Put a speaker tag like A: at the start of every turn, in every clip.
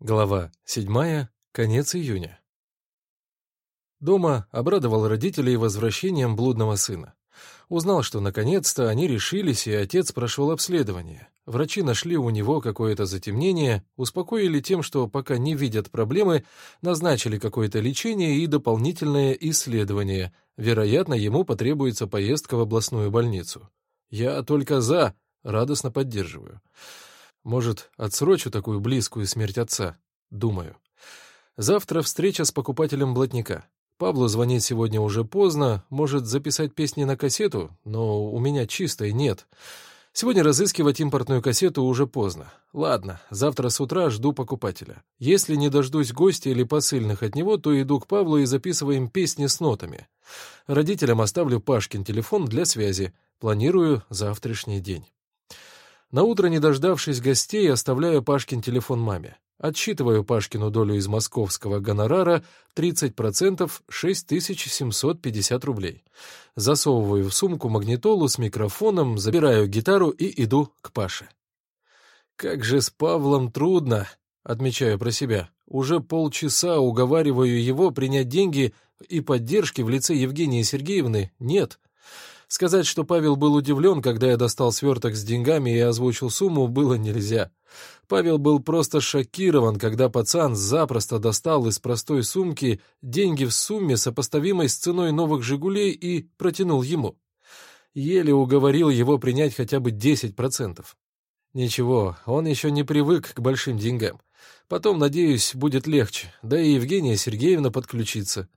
A: Глава 7. Конец июня. Дома обрадовал родителей возвращением блудного сына. Узнал, что наконец-то они решились, и отец прошел обследование. Врачи нашли у него какое-то затемнение, успокоили тем, что пока не видят проблемы, назначили какое-то лечение и дополнительное исследование. Вероятно, ему потребуется поездка в областную больницу. Я только за, радостно поддерживаю. Может, отсрочу такую близкую смерть отца? Думаю. Завтра встреча с покупателем блатника. Павлу звонить сегодня уже поздно, может записать песни на кассету, но у меня чистой нет. Сегодня разыскивать импортную кассету уже поздно. Ладно, завтра с утра жду покупателя. Если не дождусь гостя или посыльных от него, то иду к Павлу и записываем песни с нотами. Родителям оставлю Пашкин телефон для связи. Планирую завтрашний день. На утро, не дождавшись гостей, оставляю Пашкин телефон маме. Отсчитываю Пашкину долю из московского гонорара 30% 6750 рублей. Засовываю в сумку магнитолу с микрофоном, забираю гитару и иду к Паше. Как же с Павлом трудно, отмечаю про себя. Уже полчаса уговариваю его принять деньги и поддержки в лице Евгении Сергеевны нет. Сказать, что Павел был удивлен, когда я достал сверток с деньгами и озвучил сумму, было нельзя. Павел был просто шокирован, когда пацан запросто достал из простой сумки деньги в сумме, сопоставимой с ценой новых «Жигулей», и протянул ему. Еле уговорил его принять хотя бы 10%. Ничего, он еще не привык к большим деньгам. Потом, надеюсь, будет легче, да и Евгения Сергеевна подключится.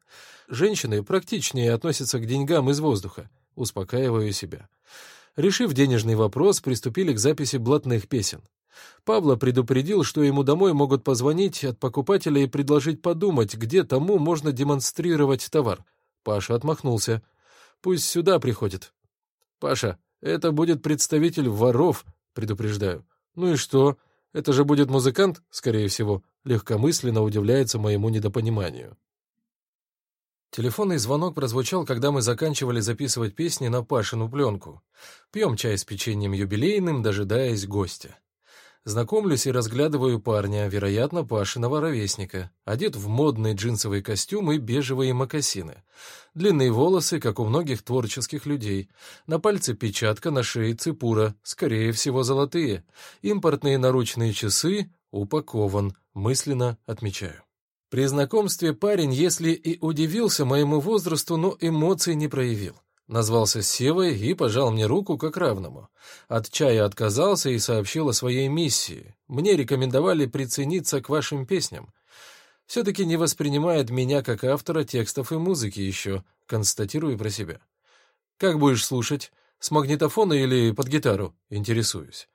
A: Женщины практичнее относятся к деньгам из воздуха. Успокаиваю себя. Решив денежный вопрос, приступили к записи блатных песен. Павла предупредил, что ему домой могут позвонить от покупателя и предложить подумать, где тому можно демонстрировать товар. Паша отмахнулся. «Пусть сюда приходит». «Паша, это будет представитель воров», — предупреждаю. «Ну и что? Это же будет музыкант, скорее всего», — легкомысленно удивляется моему недопониманию. Телефонный звонок прозвучал, когда мы заканчивали записывать песни на Пашину пленку. Пьем чай с печеньем юбилейным, дожидаясь гостя. Знакомлюсь и разглядываю парня, вероятно, Пашиного ровесника. Одет в модный джинсовый костюм и бежевые мокасины. Длинные волосы, как у многих творческих людей. На пальце печатка, на шее цепура, скорее всего, золотые. Импортные наручные часы упакован, мысленно отмечаю. При знакомстве парень, если и удивился моему возрасту, но эмоций не проявил. Назвался Севой и пожал мне руку как равному. От чая отказался и сообщил о своей миссии. Мне рекомендовали прицениться к вашим песням. Все-таки не воспринимает меня как автора текстов и музыки еще, констатирую про себя. Как будешь слушать? С магнитофона или под гитару? Интересуюсь.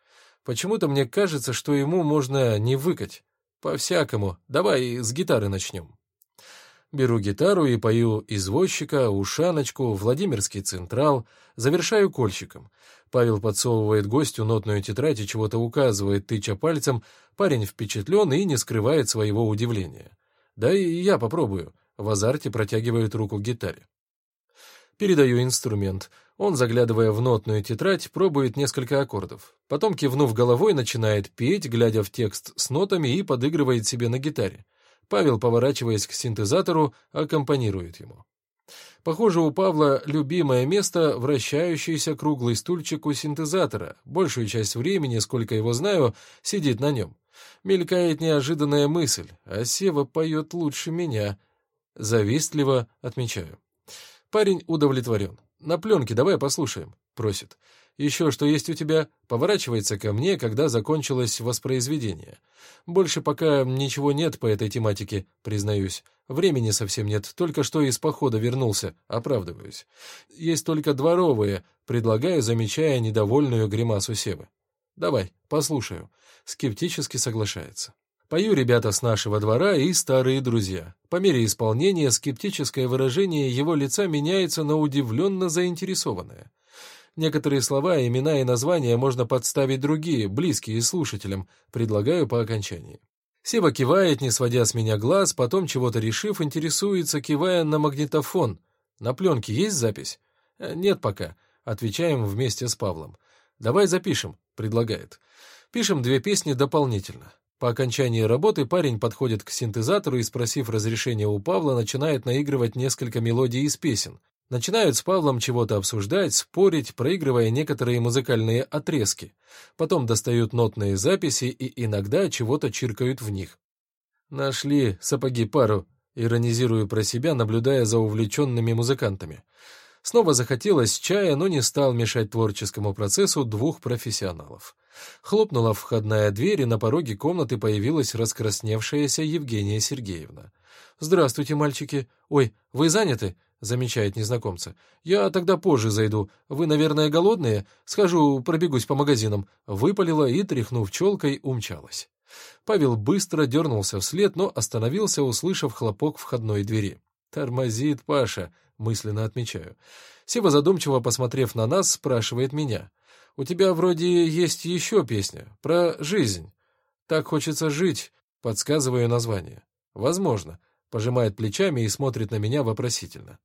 A: Почему-то мне кажется, что ему можно не выкать. По-всякому. Давай с гитары начнем. Беру гитару и пою извозчика, ушаночку, Владимирский централ, завершаю кольщиком. Павел подсовывает гостю нотную тетрадь и чего-то указывает, тыча пальцем. Парень впечатлен и не скрывает своего удивления. Да и я попробую. В азарте протягивает руку к гитаре. Передаю инструмент. Он, заглядывая в нотную тетрадь, пробует несколько аккордов. Потом, кивнув головой, начинает петь, глядя в текст с нотами и подыгрывает себе на гитаре. Павел, поворачиваясь к синтезатору, аккомпанирует ему. Похоже, у Павла любимое место — вращающийся круглый стульчик у синтезатора. Большую часть времени, сколько его знаю, сидит на нем. Мелькает неожиданная мысль, а Сева поет лучше меня. Завистливо отмечаю. Парень удовлетворен. «На пленке давай послушаем», — просит. «Еще что есть у тебя?» Поворачивается ко мне, когда закончилось воспроизведение. Больше пока ничего нет по этой тематике, признаюсь. Времени совсем нет, только что из похода вернулся, оправдываюсь. Есть только дворовые, предлагаю, замечая недовольную гримасу Севы. «Давай, послушаю», — скептически соглашается. Пою ребята с нашего двора и старые друзья. По мере исполнения скептическое выражение его лица меняется на удивленно заинтересованное. Некоторые слова, имена и названия можно подставить другие, близкие слушателям, предлагаю по окончании. Сева кивает, не сводя с меня глаз, потом, чего-то решив, интересуется, кивая на магнитофон. «На пленке есть запись?» «Э, «Нет пока», — отвечаем вместе с Павлом. «Давай запишем», — предлагает. Пишем две песни дополнительно. По окончании работы парень подходит к синтезатору и, спросив разрешения у Павла, начинает наигрывать несколько мелодий из песен. Начинают с Павлом чего-то обсуждать, спорить, проигрывая некоторые музыкальные отрезки. Потом достают нотные записи и иногда чего-то чиркают в них. «Нашли сапоги пару», — иронизирую про себя, наблюдая за увлеченными музыкантами. Снова захотелось чая, но не стал мешать творческому процессу двух профессионалов. Хлопнула входная дверь, и на пороге комнаты появилась раскрасневшаяся Евгения Сергеевна. «Здравствуйте, мальчики. Ой, вы заняты?» — замечает незнакомца. «Я тогда позже зайду. Вы, наверное, голодные? Схожу, пробегусь по магазинам». Выпалила и, тряхнув челкой, умчалась. Павел быстро дернулся вслед, но остановился, услышав хлопок входной двери. «Тормозит Паша», — мысленно отмечаю. Сева, задумчиво посмотрев на нас, спрашивает меня. «У тебя вроде есть еще песня. Про жизнь. Так хочется жить», — подсказываю название. «Возможно», — пожимает плечами и смотрит на меня вопросительно.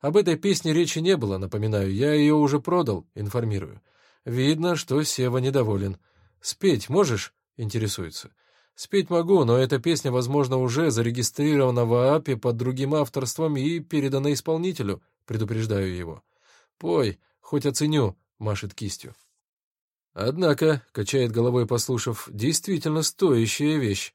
A: «Об этой песне речи не было, напоминаю. Я ее уже продал», — информирую. Видно, что Сева недоволен. «Спеть можешь?» — интересуется. Спеть могу, но эта песня, возможно, уже зарегистрирована в ААПе под другим авторством и передана исполнителю, предупреждаю его. Пой, хоть оценю, машет кистью. Однако, качает головой послушав, действительно стоящая вещь.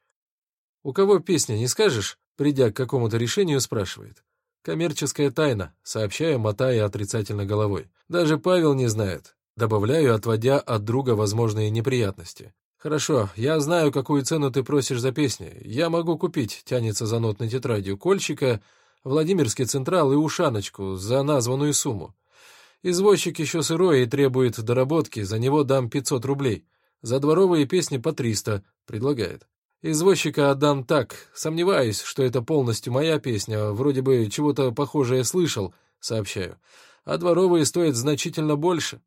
A: У кого песня, не скажешь? Придя к какому-то решению, спрашивает. Коммерческая тайна, сообщаю, мотая отрицательно головой. Даже Павел не знает. Добавляю, отводя от друга возможные неприятности. «Хорошо, я знаю, какую цену ты просишь за песни. Я могу купить», — тянется за нотной тетрадью, «Кольчика, Владимирский Централ и Ушаночку за названную сумму. Извозчик еще сырой и требует доработки, за него дам 500 рублей. За дворовые песни по 300», — предлагает. «Извозчика отдам так. Сомневаюсь, что это полностью моя песня, вроде бы чего-то похожее слышал», — сообщаю. «А дворовые стоят значительно больше».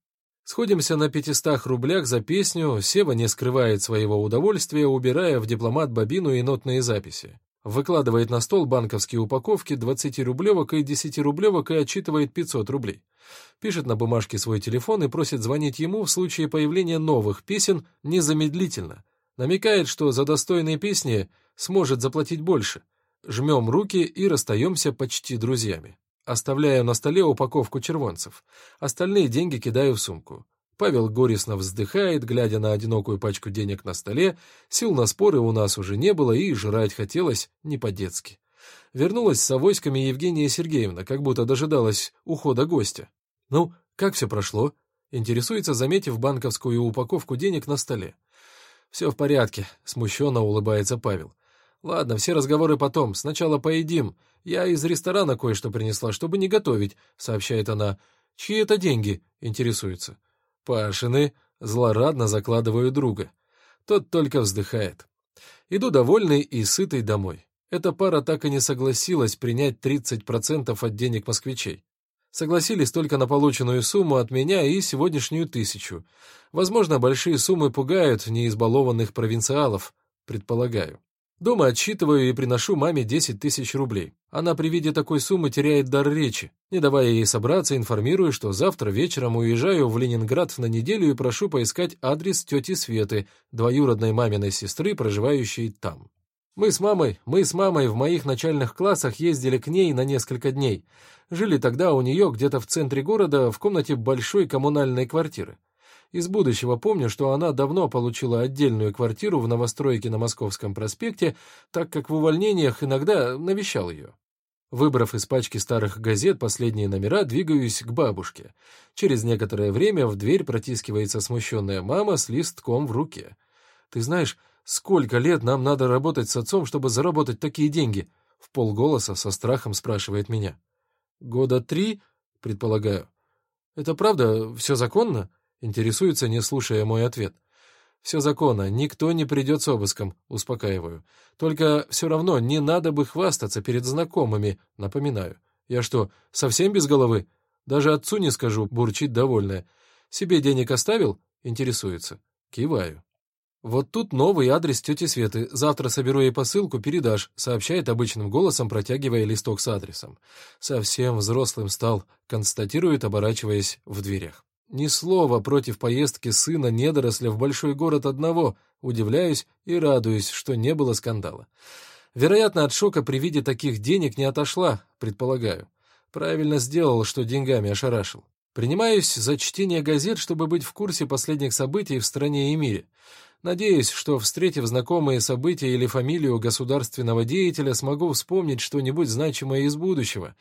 A: Сходимся на пятистах рублях за песню, Сева не скрывает своего удовольствия, убирая в дипломат бобину и нотные записи. Выкладывает на стол банковские упаковки 20-рублевок и 10-рублевок и отчитывает 500 рублей. Пишет на бумажке свой телефон и просит звонить ему в случае появления новых песен незамедлительно. Намекает, что за достойные песни сможет заплатить больше. Жмем руки и расстаемся почти друзьями. Оставляю на столе упаковку червонцев. Остальные деньги кидаю в сумку. Павел горестно вздыхает, глядя на одинокую пачку денег на столе. Сил на споры у нас уже не было, и жрать хотелось не по-детски. Вернулась с авоськами Евгения Сергеевна, как будто дожидалась ухода гостя. «Ну, как все прошло?» Интересуется, заметив банковскую упаковку денег на столе. «Все в порядке», — смущенно улыбается Павел. «Ладно, все разговоры потом. Сначала поедим. Я из ресторана кое-что принесла, чтобы не готовить», — сообщает она. «Чьи это деньги?» — интересуется. «Пашины». Злорадно закладываю друга. Тот только вздыхает. Иду довольный и сытый домой. Эта пара так и не согласилась принять 30% от денег москвичей. Согласились только на полученную сумму от меня и сегодняшнюю тысячу. Возможно, большие суммы пугают неизбалованных провинциалов, предполагаю. Дома отсчитываю и приношу маме 10 тысяч рублей. Она при виде такой суммы теряет дар речи. Не давая ей собраться, информирую, что завтра вечером уезжаю в Ленинград на неделю и прошу поискать адрес тети Светы, двоюродной маминой сестры, проживающей там. Мы с мамой, мы с мамой в моих начальных классах ездили к ней на несколько дней. Жили тогда у нее где-то в центре города в комнате большой коммунальной квартиры. Из будущего помню, что она давно получила отдельную квартиру в новостройке на Московском проспекте, так как в увольнениях иногда навещал ее. Выбрав из пачки старых газет последние номера, двигаюсь к бабушке. Через некоторое время в дверь протискивается смущенная мама с листком в руке. «Ты знаешь, сколько лет нам надо работать с отцом, чтобы заработать такие деньги?» В полголоса со страхом спрашивает меня. «Года три, предполагаю. Это правда, все законно?» Интересуется, не слушая мой ответ. «Все законно, никто не придет с обыском», — успокаиваю. «Только все равно не надо бы хвастаться перед знакомыми, напоминаю. Я что, совсем без головы? Даже отцу не скажу», — бурчит довольная. «Себе денег оставил?» — интересуется. Киваю. «Вот тут новый адрес тети Светы. Завтра соберу ей посылку, передашь», — сообщает обычным голосом, протягивая листок с адресом. «Совсем взрослым стал», — констатирует, оборачиваясь в дверях. Ни слова против поездки сына недоросля в большой город одного, Удивляюсь и радуюсь, что не было скандала. Вероятно, от шока при виде таких денег не отошла, предполагаю. Правильно сделал, что деньгами ошарашил. Принимаюсь за чтение газет, чтобы быть в курсе последних событий в стране и мире. Надеюсь, что, встретив знакомые события или фамилию государственного деятеля, смогу вспомнить что-нибудь значимое из будущего.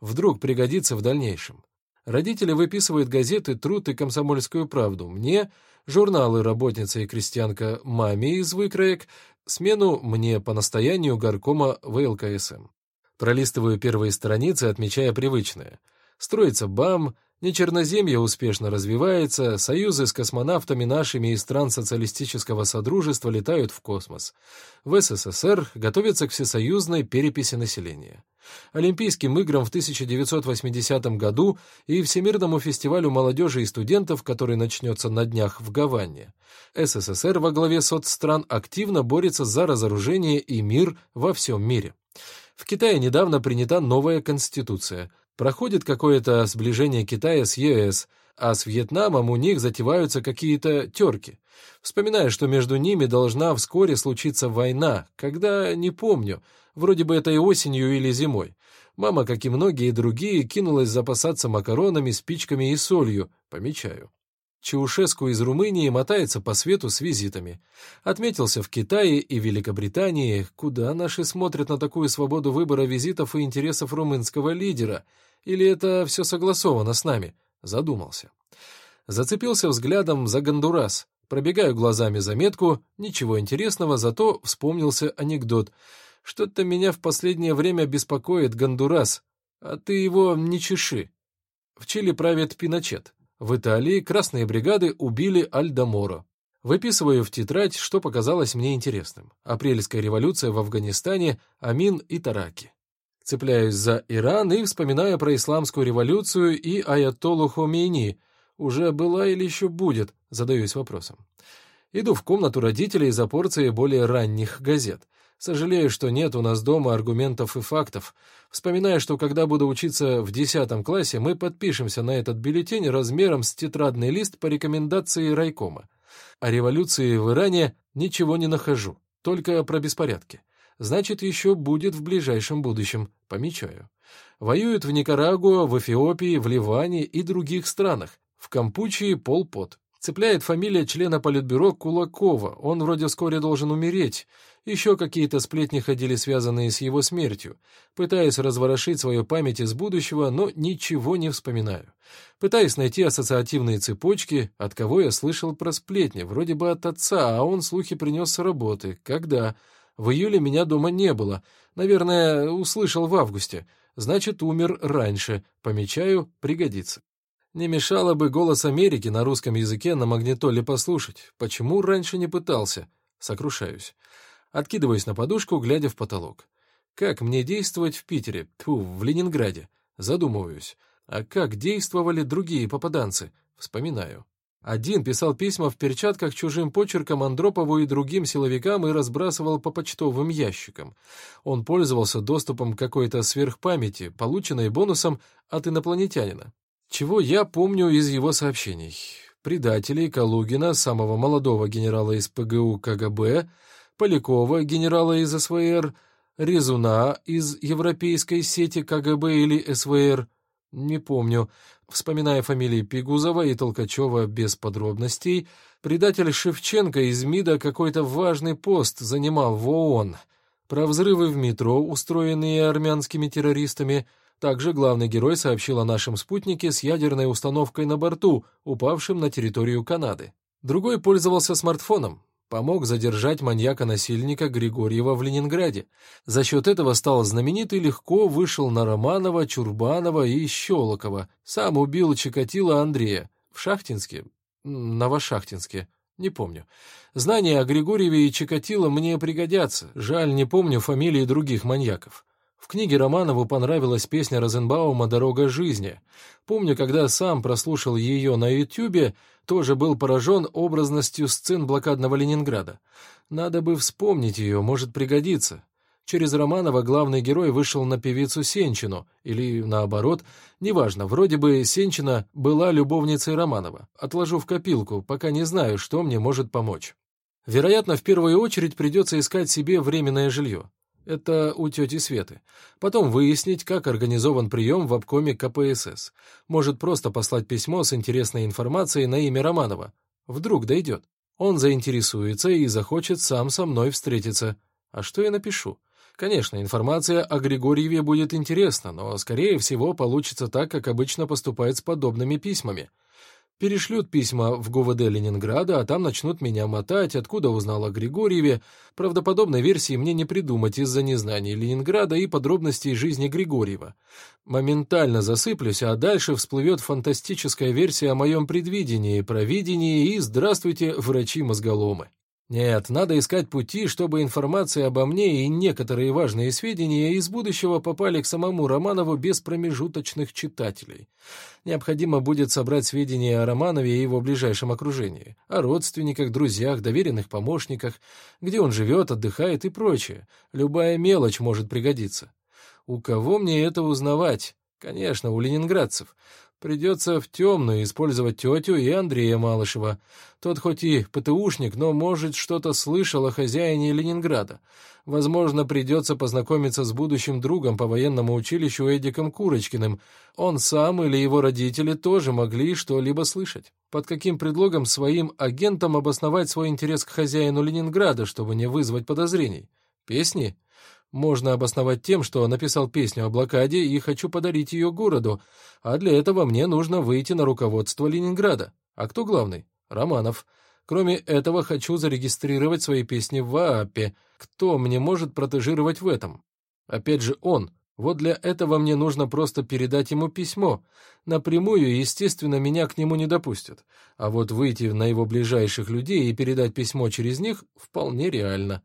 A: Вдруг пригодится в дальнейшем. Родители выписывают газеты «Труд» и «Комсомольскую правду». Мне — журналы «Работница и крестьянка» маме из выкроек, смену мне по настоянию горкома ВЛКСМ. Пролистываю первые страницы, отмечая привычное. Строится БАМ, Нечерноземье успешно развивается, союзы с космонавтами нашими из стран социалистического содружества летают в космос. В СССР готовятся к всесоюзной переписи населения. Олимпийским играм в 1980 году и Всемирному фестивалю молодежи и студентов, который начнется на днях в Гаване. СССР во главе соцстран активно борется за разоружение и мир во всем мире. В Китае недавно принята новая конституция – Проходит какое-то сближение Китая с ЕС, а с Вьетнамом у них затеваются какие-то терки. Вспоминаю, что между ними должна вскоре случиться война, когда, не помню, вроде бы это и осенью или зимой. Мама, как и многие другие, кинулась запасаться макаронами, спичками и солью, помечаю. Чаушеску из Румынии мотается по свету с визитами. Отметился в Китае и Великобритании, куда наши смотрят на такую свободу выбора визитов и интересов румынского лидера. Или это все согласовано с нами? Задумался. Зацепился взглядом за Гондурас. Пробегаю глазами заметку, ничего интересного, зато вспомнился анекдот. Что-то меня в последнее время беспокоит Гондурас, а ты его не чеши. В Чили правит Пиночет. В Италии красные бригады убили Альдаморо. Выписываю в тетрадь, что показалось мне интересным. Апрельская революция в Афганистане, Амин и Тараки. Цепляюсь за Иран и вспоминаю про исламскую революцию и Аятоллу Хомейни. Уже была или еще будет? Задаюсь вопросом. Иду в комнату родителей за порцией более ранних газет. Сожалею, что нет у нас дома аргументов и фактов. Вспоминаю, что когда буду учиться в 10 классе, мы подпишемся на этот бюллетень размером с тетрадный лист по рекомендации райкома. О революции в Иране ничего не нахожу, только про беспорядки. Значит, еще будет в ближайшем будущем, помечаю. Воюют в Никарагуа, в Эфиопии, в Ливане и других странах. В Кампучии полпот. Цепляет фамилия члена Политбюро Кулакова, он вроде вскоре должен умереть. Еще какие-то сплетни ходили, связанные с его смертью. Пытаюсь разворошить свою память из будущего, но ничего не вспоминаю. Пытаюсь найти ассоциативные цепочки, от кого я слышал про сплетни, вроде бы от отца, а он слухи принес с работы. Когда? В июле меня дома не было. Наверное, услышал в августе. Значит, умер раньше. Помечаю, пригодится. Не мешало бы голос Америки на русском языке на магнитоле послушать. Почему раньше не пытался? Сокрушаюсь. Откидываюсь на подушку, глядя в потолок. Как мне действовать в Питере? Тьфу, в Ленинграде. Задумываюсь. А как действовали другие попаданцы? Вспоминаю. Один писал письма в перчатках чужим почерком Андропову и другим силовикам и разбрасывал по почтовым ящикам. Он пользовался доступом к какой-то сверхпамяти, полученной бонусом от инопланетянина. Чего я помню из его сообщений? Предателей Калугина, самого молодого генерала из ПГУ КГБ, Полякова, генерала из СВР, Резуна из европейской сети КГБ или СВР, не помню, вспоминая фамилии Пигузова и Толкачева без подробностей, предатель Шевченко из МИДа какой-то важный пост занимал в ООН. Про взрывы в метро, устроенные армянскими террористами – также главный герой сообщил о нашем спутнике с ядерной установкой на борту, упавшем на территорию Канады. Другой пользовался смартфоном, помог задержать маньяка-насильника Григорьева в Ленинграде. За счет этого стал знаменит и легко вышел на Романова, Чурбанова и Щелокова. Сам убил Чикатила Андрея. В Шахтинске? Новошахтинске. Не помню. Знания о Григорьеве и Чикатило мне пригодятся. Жаль, не помню фамилии других маньяков. В книге Романову понравилась песня Розенбаума «Дорога жизни». Помню, когда сам прослушал ее на Ютьюбе, тоже был поражен образностью сцен блокадного Ленинграда. Надо бы вспомнить ее, может пригодиться. Через Романова главный герой вышел на певицу Сенчину, или наоборот, неважно, вроде бы Сенчина была любовницей Романова. Отложу в копилку, пока не знаю, что мне может помочь. Вероятно, в первую очередь придется искать себе временное жилье. Это у тети Светы. Потом выяснить, как организован прием в обкоме КПСС. Может просто послать письмо с интересной информацией на имя Романова. Вдруг дойдет. Он заинтересуется и захочет сам со мной встретиться. А что я напишу? Конечно, информация о Григорьеве будет интересна, но, скорее всего, получится так, как обычно поступает с подобными письмами. Перешлют письма в ГУВД Ленинграда, а там начнут меня мотать, откуда узнал о Григорьеве. Правдоподобной версии мне не придумать из-за незнания Ленинграда и подробностей жизни Григорьева. Моментально засыплюсь, а дальше всплывет фантастическая версия о моем предвидении, провидении и «Здравствуйте, врачи-мозголомы». Нет, надо искать пути, чтобы информация обо мне и некоторые важные сведения из будущего попали к самому Романову без промежуточных читателей. Необходимо будет собрать сведения о Романове и его ближайшем окружении, о родственниках, друзьях, доверенных помощниках, где он живет, отдыхает и прочее. Любая мелочь может пригодиться. У кого мне это узнавать? Конечно, у ленинградцев. Придется в темную использовать тетю и Андрея Малышева. Тот хоть и ПТУшник, но, может, что-то слышал о хозяине Ленинграда. Возможно, придется познакомиться с будущим другом по военному училищу Эдиком Курочкиным. Он сам или его родители тоже могли что-либо слышать. Под каким предлогом своим агентам обосновать свой интерес к хозяину Ленинграда, чтобы не вызвать подозрений? Песни? Можно обосновать тем, что написал песню о блокаде и хочу подарить ее городу, а для этого мне нужно выйти на руководство Ленинграда. А кто главный? Романов. Кроме этого, хочу зарегистрировать свои песни в ВААПе. Кто мне может протежировать в этом? Опять же он. Вот для этого мне нужно просто передать ему письмо. Напрямую, естественно, меня к нему не допустят. А вот выйти на его ближайших людей и передать письмо через них вполне реально.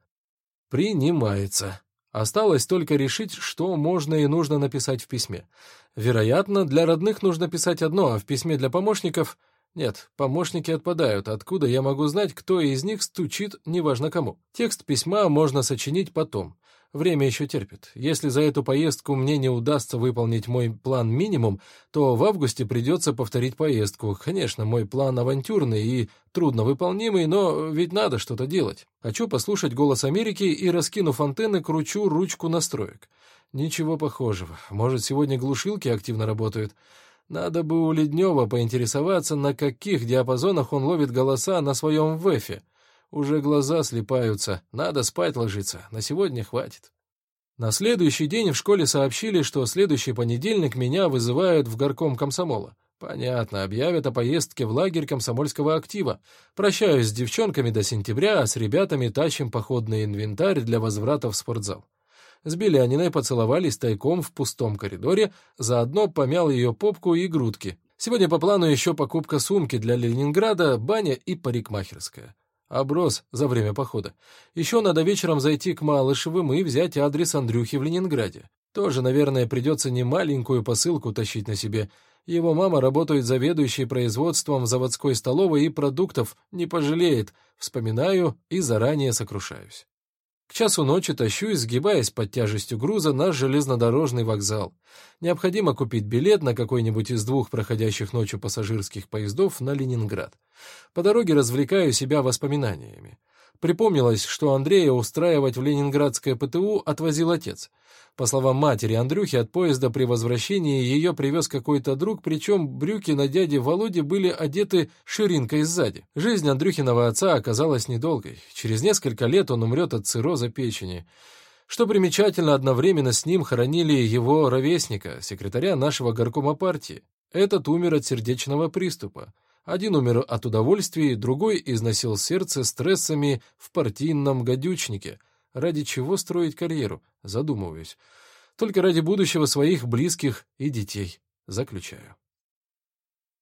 A: Принимается. Осталось только решить, что можно и нужно написать в письме. Вероятно, для родных нужно писать одно, а в письме для помощников... Нет, помощники отпадают. Откуда я могу знать, кто из них стучит, неважно кому? Текст письма можно сочинить потом. Время еще терпит. Если за эту поездку мне не удастся выполнить мой план минимум, то в августе придется повторить поездку. Конечно, мой план авантюрный и трудновыполнимый, но ведь надо что-то делать. Хочу послушать «Голос Америки» и, раскинув антенны, кручу ручку настроек. Ничего похожего. Может, сегодня глушилки активно работают? Надо бы у Леднева поинтересоваться, на каких диапазонах он ловит голоса на своем вэфе. Уже глаза слепаются, надо спать ложиться, на сегодня хватит. На следующий день в школе сообщили, что следующий понедельник меня вызывают в горком комсомола. Понятно, объявят о поездке в лагерь комсомольского актива. Прощаюсь с девчонками до сентября, а с ребятами тащим походный инвентарь для возврата в спортзал. С Беляниной поцеловались тайком в пустом коридоре, заодно помял ее попку и грудки. Сегодня по плану еще покупка сумки для Ленинграда, баня и парикмахерская. Оброс за время похода. Еще надо вечером зайти к Малышевым и взять адрес Андрюхи в Ленинграде. Тоже, наверное, придется не маленькую посылку тащить на себе. Его мама работает заведующей производством заводской столовой и продуктов, не пожалеет. Вспоминаю и заранее сокрушаюсь. К часу ночи тащусь, сгибаясь под тяжестью груза, на железнодорожный вокзал. Необходимо купить билет на какой-нибудь из двух проходящих ночью пассажирских поездов на Ленинград. По дороге развлекаю себя воспоминаниями. Припомнилось, что Андрея устраивать в ленинградское ПТУ отвозил отец. По словам матери Андрюхи, от поезда при возвращении ее привез какой-то друг, причем брюки на дяде Володе были одеты ширинкой сзади. Жизнь Андрюхиного отца оказалась недолгой. Через несколько лет он умрет от цирроза печени. Что примечательно, одновременно с ним хоронили его ровесника, секретаря нашего горкома партии. Этот умер от сердечного приступа. Один умер от удовольствия, другой износил сердце стрессами в партийном гадючнике. Ради чего строить карьеру? Задумываюсь. Только ради будущего своих близких и детей. Заключаю.